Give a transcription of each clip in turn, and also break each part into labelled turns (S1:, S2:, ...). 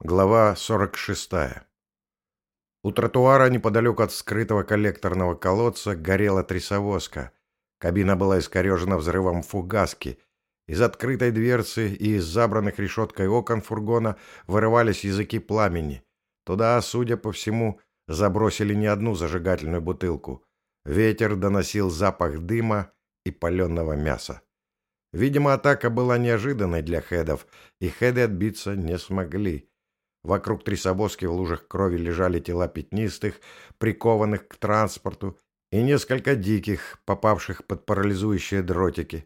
S1: Глава 46. У тротуара неподалеку от скрытого коллекторного колодца горела трясовозка. Кабина была искорежена взрывом фугаски. Из открытой дверцы и из забранных решеткой окон фургона вырывались языки пламени. Туда, судя по всему, забросили не одну зажигательную бутылку. Ветер доносил запах дыма и паленого мяса. Видимо, атака была неожиданной для хедов, и хеды отбиться не смогли. Вокруг трясобоски в лужах крови лежали тела пятнистых, прикованных к транспорту, и несколько диких, попавших под парализующие дротики.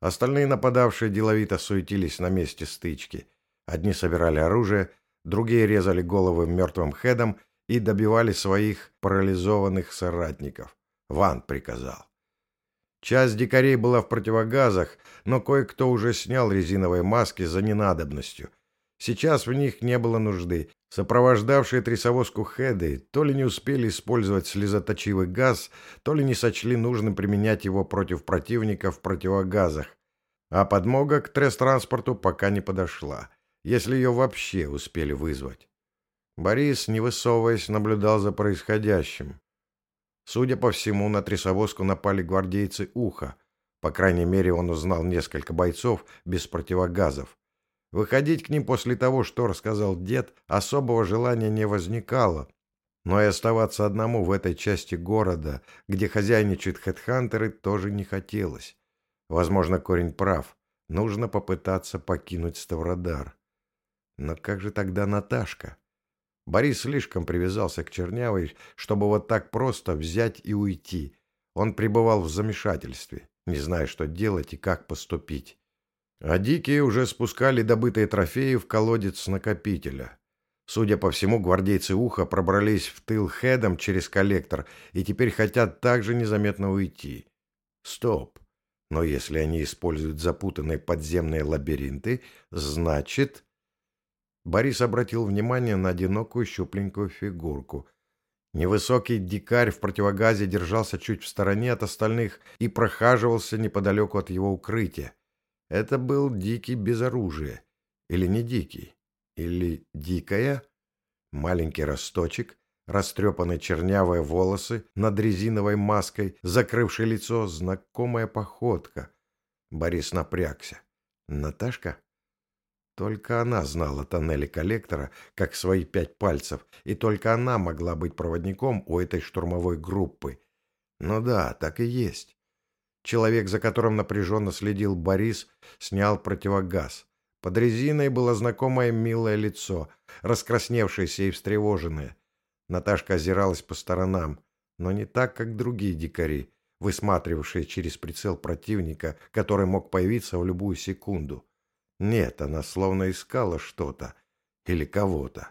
S1: Остальные нападавшие деловито суетились на месте стычки. Одни собирали оружие, другие резали головы мертвым хедом и добивали своих парализованных соратников. Ван приказал. Часть дикарей была в противогазах, но кое-кто уже снял резиновые маски за ненадобностью — Сейчас в них не было нужды. Сопровождавшие трясовозку хеды то ли не успели использовать слезоточивый газ, то ли не сочли нужным применять его против противника в противогазах. А подмога к тресс-транспорту пока не подошла, если ее вообще успели вызвать. Борис, не высовываясь, наблюдал за происходящим. Судя по всему, на трясовозку напали гвардейцы Уха. По крайней мере, он узнал несколько бойцов без противогазов. Выходить к ним после того, что рассказал дед, особого желания не возникало. Но и оставаться одному в этой части города, где хозяйничают хедхантеры, тоже не хотелось. Возможно, корень прав. Нужно попытаться покинуть Ставродар. Но как же тогда Наташка? Борис слишком привязался к Чернявой, чтобы вот так просто взять и уйти. Он пребывал в замешательстве, не зная, что делать и как поступить. А дикие уже спускали добытые трофеи в колодец накопителя. Судя по всему, гвардейцы Уха пробрались в тыл хедом через коллектор и теперь хотят также незаметно уйти. Стоп. Но если они используют запутанные подземные лабиринты, значит... Борис обратил внимание на одинокую щупленькую фигурку. Невысокий дикарь в противогазе держался чуть в стороне от остальных и прохаживался неподалеку от его укрытия. Это был дикий без оружия. Или не дикий. Или дикая. Маленький росточек, растрепанные чернявые волосы над резиновой маской, закрывший лицо, знакомая походка. Борис напрягся. Наташка? Только она знала тоннели коллектора, как свои пять пальцев, и только она могла быть проводником у этой штурмовой группы. Ну да, так и есть. Человек, за которым напряженно следил Борис, снял противогаз. Под резиной было знакомое милое лицо, раскрасневшееся и встревоженное. Наташка озиралась по сторонам, но не так, как другие дикари, высматривавшие через прицел противника, который мог появиться в любую секунду. Нет, она словно искала что-то или кого-то.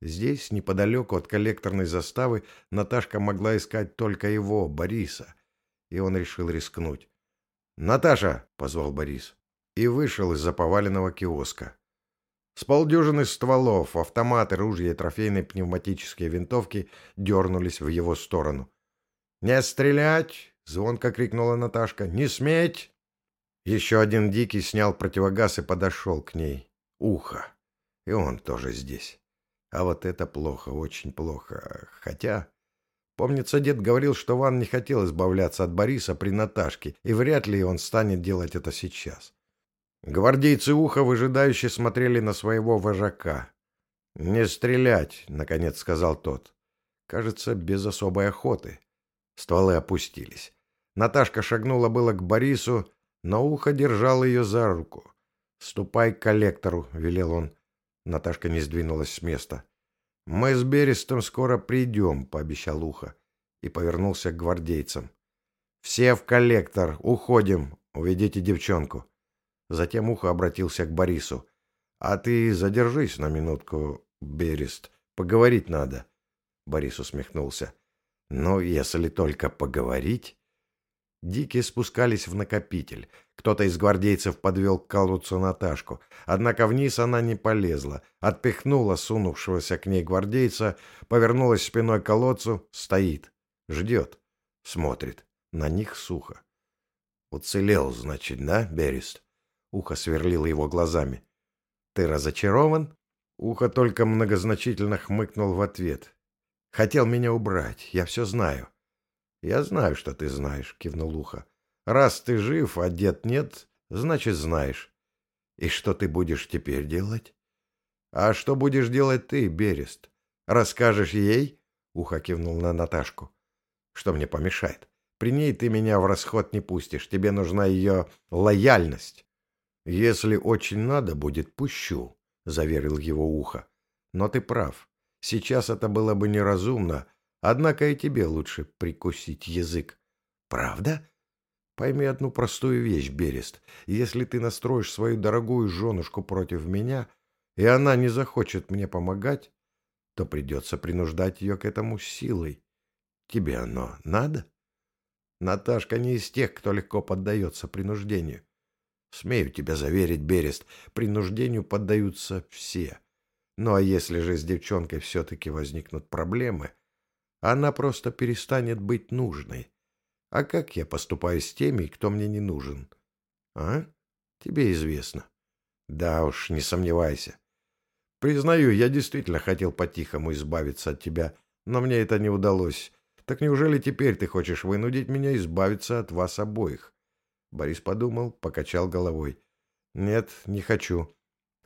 S1: Здесь, неподалеку от коллекторной заставы, Наташка могла искать только его, Бориса — и он решил рискнуть. «Наташа!» — позвал Борис. И вышел из-за поваленного киоска. С полдюжины стволов, автоматы, ружья и трофейные пневматические винтовки дернулись в его сторону. «Не стрелять!» — звонко крикнула Наташка. «Не сметь!» Еще один дикий снял противогаз и подошел к ней. Ухо. И он тоже здесь. А вот это плохо, очень плохо. Хотя... Помнится, дед говорил, что Ван не хотел избавляться от Бориса при Наташке, и вряд ли он станет делать это сейчас. Гвардейцы Уха выжидающе смотрели на своего вожака. «Не стрелять», — наконец сказал тот. Кажется, без особой охоты. Стволы опустились. Наташка шагнула было к Борису, но Ухо держал ее за руку. «Ступай к коллектору», — велел он. Наташка не сдвинулась с места. «Мы с Берестом скоро придем», — пообещал Ухо и повернулся к гвардейцам. «Все в коллектор, уходим, уведите девчонку». Затем Ухо обратился к Борису. «А ты задержись на минутку, Берест, поговорить надо». Борис усмехнулся. «Ну, если только поговорить...» Дикие спускались в накопитель. Кто-то из гвардейцев подвел к колодцу Наташку. Однако вниз она не полезла. Отпихнула сунувшегося к ней гвардейца, повернулась спиной к колодцу, стоит. Ждет. Смотрит. На них сухо. «Уцелел, значит, да, Берест?» Ухо сверлило его глазами. «Ты разочарован?» Ухо только многозначительно хмыкнул в ответ. «Хотел меня убрать, я все знаю». «Я знаю, что ты знаешь», — кивнул Ухо. «Раз ты жив, а дед нет, значит, знаешь. И что ты будешь теперь делать?» «А что будешь делать ты, Берест? Расскажешь ей?» — Ухо кивнул на Наташку. «Что мне помешает? При ней ты меня в расход не пустишь, тебе нужна ее лояльность». «Если очень надо будет, пущу», — заверил его ухо. «Но ты прав. Сейчас это было бы неразумно, однако и тебе лучше прикусить язык». «Правда?» «Пойми одну простую вещь, Берест. Если ты настроишь свою дорогую женушку против меня, и она не захочет мне помогать, то придется принуждать ее к этому силой. Тебе оно надо?» Наташка не из тех, кто легко поддается принуждению. Смею тебя заверить, Берест, принуждению поддаются все. Ну а если же с девчонкой все-таки возникнут проблемы, она просто перестанет быть нужной. А как я поступаю с теми, кто мне не нужен? А? Тебе известно. Да уж, не сомневайся. Признаю, я действительно хотел по-тихому избавиться от тебя, но мне это не удалось. Так неужели теперь ты хочешь вынудить меня избавиться от вас обоих? Борис подумал, покачал головой. «Нет, не хочу.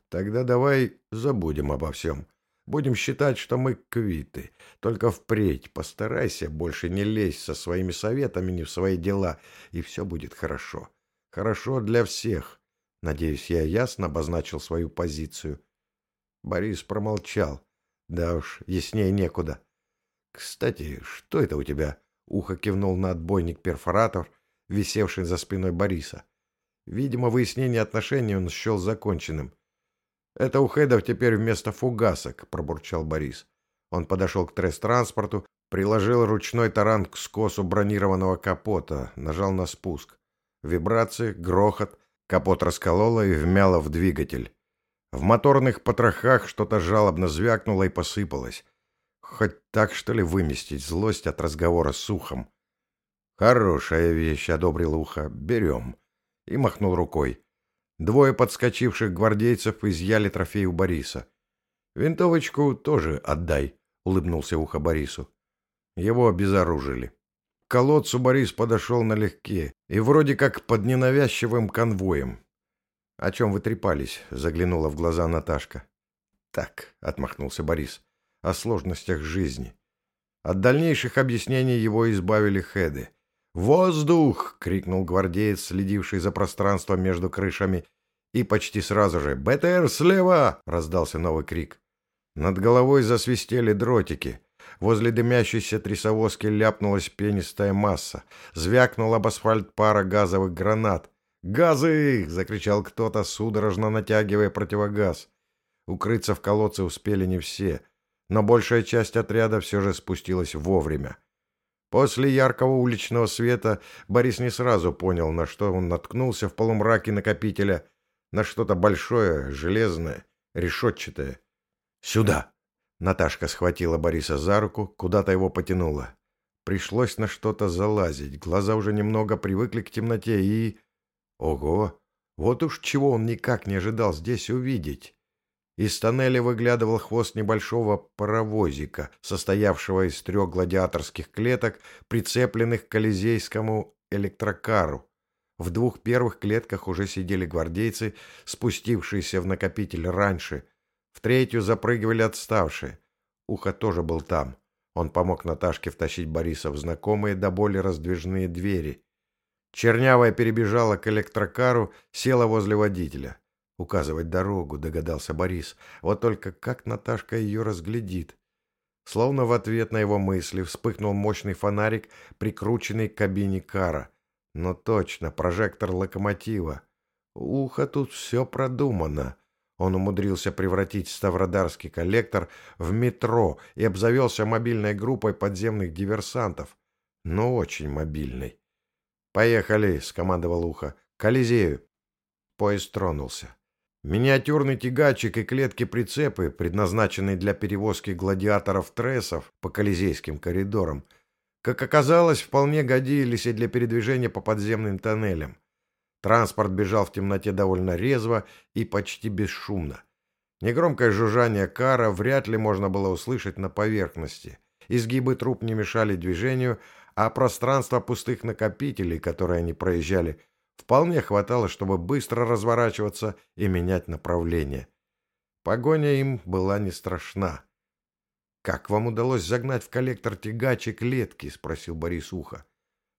S1: Тогда давай забудем обо всем. Будем считать, что мы квиты. Только впредь постарайся больше не лезть со своими советами не в свои дела, и все будет хорошо. Хорошо для всех. Надеюсь, я ясно обозначил свою позицию». Борис промолчал. Да уж, яснее некуда. «Кстати, что это у тебя?» Ухо кивнул на отбойник-перфоратор, висевший за спиной Бориса. Видимо, выяснение отношений он счел законченным. «Это у Хедов теперь вместо фугасок», — пробурчал Борис. Он подошел к тресс-транспорту, приложил ручной таран к скосу бронированного капота, нажал на спуск. Вибрации, грохот, капот раскололо и вмяло в двигатель. В моторных потрохах что-то жалобно звякнуло и посыпалось. Хоть так, что ли, выместить злость от разговора с ухом. «Хорошая вещь», — одобрил ухо. «Берем». И махнул рукой. Двое подскочивших гвардейцев изъяли трофей у Бориса. «Винтовочку тоже отдай», — улыбнулся ухо Борису. Его обезоружили. К колодцу Борис подошел налегке и вроде как под ненавязчивым конвоем. «О чем вы трепались?» — заглянула в глаза Наташка. «Так», — отмахнулся Борис, — «о сложностях жизни». От дальнейших объяснений его избавили хеды. «Воздух!» — крикнул гвардеец, следивший за пространством между крышами. И почти сразу же «БТР слева!» — раздался новый крик. Над головой засвистели дротики. Возле дымящейся трясовозки ляпнулась пенистая масса. Звякнул об асфальт пара газовых гранат. «Газы!» — закричал кто-то, судорожно натягивая противогаз. Укрыться в колодце успели не все, но большая часть отряда все же спустилась вовремя. После яркого уличного света Борис не сразу понял, на что он наткнулся в полумраке накопителя. На что-то большое, железное, решетчатое. «Сюда!» Наташка схватила Бориса за руку, куда-то его потянула. Пришлось на что-то залазить. Глаза уже немного привыкли к темноте и... Ого! Вот уж чего он никак не ожидал здесь увидеть. Из тоннеля выглядывал хвост небольшого паровозика, состоявшего из трех гладиаторских клеток, прицепленных к колизейскому электрокару. В двух первых клетках уже сидели гвардейцы, спустившиеся в накопитель раньше. В третью запрыгивали отставшие. Ухо тоже был там. Он помог Наташке втащить Бориса в знакомые до боли раздвижные двери. Чернявая перебежала к электрокару, села возле водителя. Указывать дорогу, догадался Борис. Вот только как Наташка ее разглядит? Словно в ответ на его мысли вспыхнул мощный фонарик, прикрученный к кабине кара. Но точно, прожектор локомотива. Ухо тут все продумано. Он умудрился превратить Ставродарский коллектор в метро и обзавелся мобильной группой подземных диверсантов. Но очень мобильной. «Поехали!» — скомандовал Ухо. «К Колизею!» Поезд тронулся. Миниатюрный тягачик и клетки-прицепы, предназначенные для перевозки гладиаторов-трессов по колизейским коридорам, как оказалось, вполне годились и для передвижения по подземным тоннелям. Транспорт бежал в темноте довольно резво и почти бесшумно. Негромкое жужжание кара вряд ли можно было услышать на поверхности. Изгибы труб не мешали движению, а пространство пустых накопителей, которые они проезжали, вполне хватало, чтобы быстро разворачиваться и менять направление. Погоня им была не страшна. «Как вам удалось загнать в коллектор тягачи клетки?» — спросил Борис Ухо.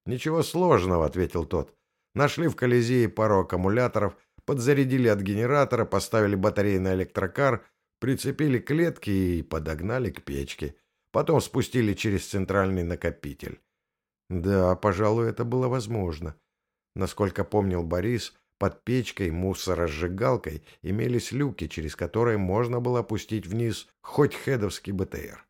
S1: «Ничего сложного», — ответил тот. «Нашли в Колизее пару аккумуляторов, подзарядили от генератора, поставили батареи на электрокар, прицепили клетки и подогнали к печке. Потом спустили через центральный накопитель». Да, пожалуй, это было возможно. Насколько помнил Борис, под печкой, мусоросжигалкой имелись люки, через которые можно было опустить вниз хоть хедовский БТР.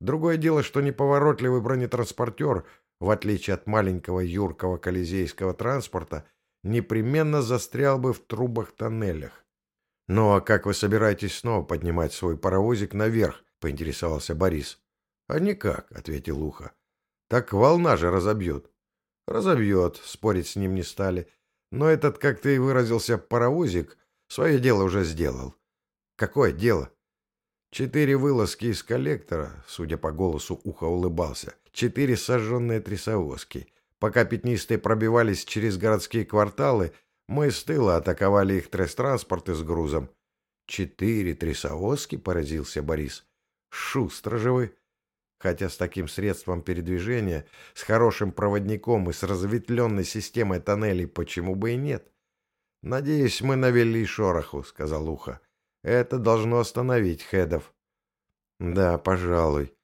S1: Другое дело, что неповоротливый бронетранспортер, в отличие от маленького юркого колизейского транспорта, непременно застрял бы в трубах-тоннелях. «Ну а как вы собираетесь снова поднимать свой паровозик наверх?» — поинтересовался Борис. «А никак», — ответил Ухо. «Так волна же разобьет». «Разобьет», — спорить с ним не стали. Но этот, как ты выразился, паровозик свое дело уже сделал. Какое дело? Четыре вылазки из коллектора, судя по голосу, ухо улыбался. Четыре сожженные трясовозки. Пока пятнистые пробивались через городские кварталы, мы с тыла атаковали их тресс-транспорты с грузом. «Четыре трясовозки?» — поразился Борис. «Шустро же вы!» Хотя с таким средством передвижения, с хорошим проводником и с разветвленной системой тоннелей почему бы и нет? «Надеюсь, мы навели шороху», — сказал Ухо. «Это должно остановить хедов». «Да, пожалуй.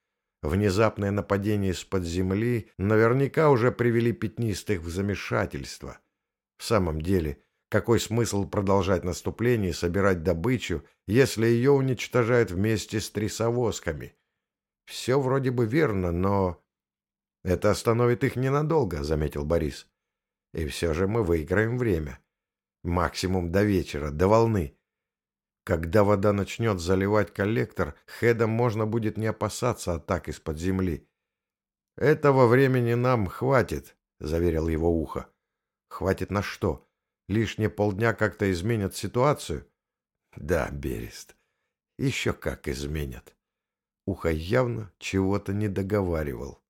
S1: Внезапное нападение из-под земли наверняка уже привели пятнистых в замешательство. В самом деле, какой смысл продолжать наступление и собирать добычу, если ее уничтожают вместе с трясовозками?» Все вроде бы верно, но... Это остановит их ненадолго, заметил Борис. И все же мы выиграем время. Максимум до вечера, до волны. Когда вода начнет заливать коллектор, хедам можно будет не опасаться атак из-под земли. Этого времени нам хватит, заверил его ухо. Хватит на что? Лишние полдня как-то изменят ситуацию? Да, Берест, еще как изменят. Ухо явно чего-то не договаривал.